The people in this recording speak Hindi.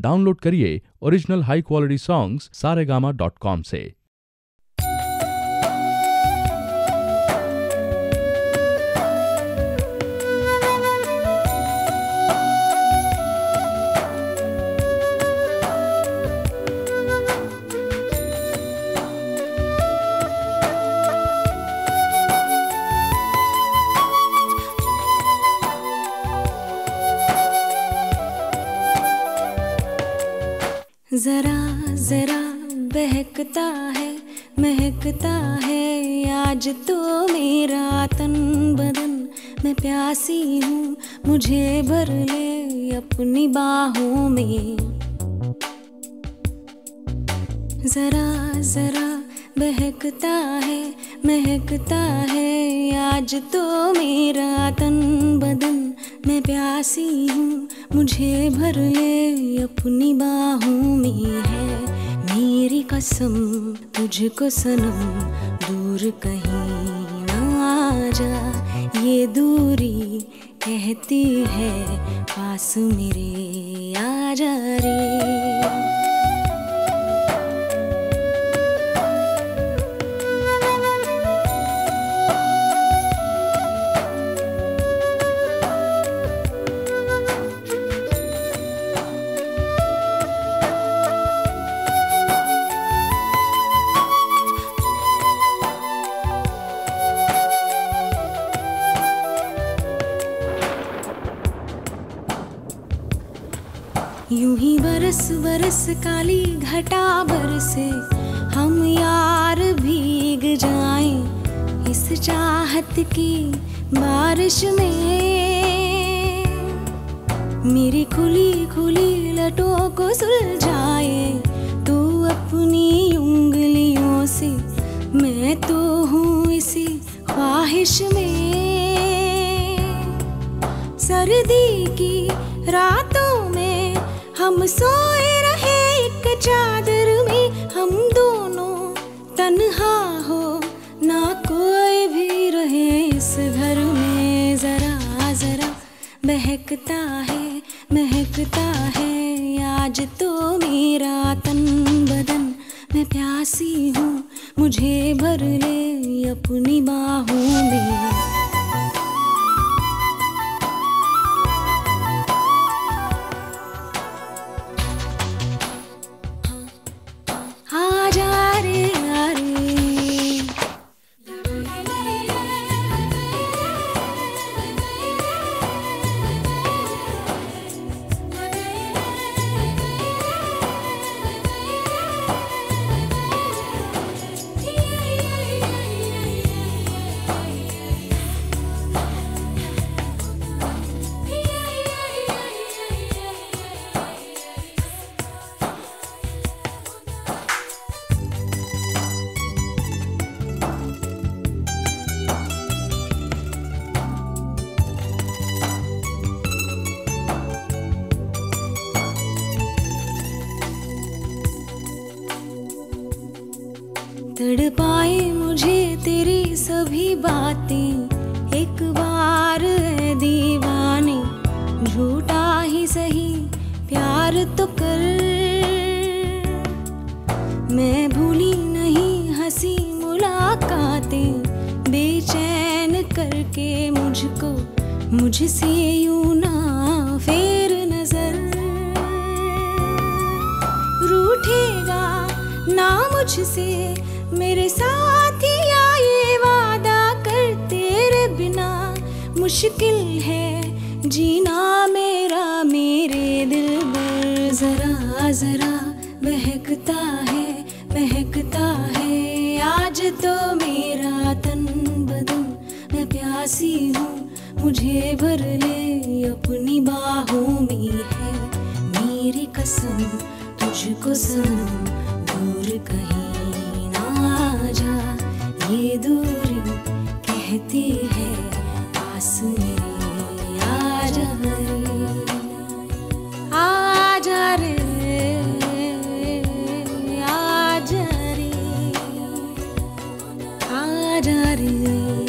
डाउनलोड करिए original high quality songs Saregama dot com से। जरा जरा बहकता है, महकता है। आज तो मेरा तन बदन, मैं प्यासी हूँ, मुझे भर ले अपनी बाहों में। जरा जरा बहकता है, महकता है। आज तो मेरा तन बदन मैं प्यासी हूँ, मुझे भर ले अपनी बाहों में है। मेरी कसम, तुझको सनम, दूर कहीं ना आ जा ये दूरी कहती है, पास मेरे आ जा रे। यूँ ही बरस बरस काली घटा बरसे, हम यार भीग जाएँ इस चाहत की बारिश में। मेरी खुली खुली लटों को सुलझाए, तू अपनी उंगलियों से, मैं तो हूँ इसी ख्वाहिश में। सर्दी की रातों में हम सोए रहे एक चादर में, हम दोनों तन्हा हो। ना कोई भी रहे इस घर में, जरा जरा बहकता है, महकता है। आज तो मेरा तन बदन, मैं प्यासी हूँ, मुझे भर ले अपनी बाहों में। तड़पाए मुझे तेरी सभी बातें। एक बार दीवाने, झूठा ही सही, प्यार तो कर। मैं भूली नहीं हँसी मुलाकातें, बेचैन करके मुझको, मुझसे यूँ ना फेर नज़र। रूठेगा ना मुझसे मेरे साथिया आए वादा कर तेरे बिना। मुश्किल है जीना मेरा, मेरे दिल पर जरा जरा बहकता है महकता है। आज तो मेरा तन बदन, मैं प्यासी हूँ, मुझे भर ले, अपनी बाहों में है। मेरी कसम, तुझको सनम, दूर कहीं आजा ये दूरी कहती है आस में रे रे।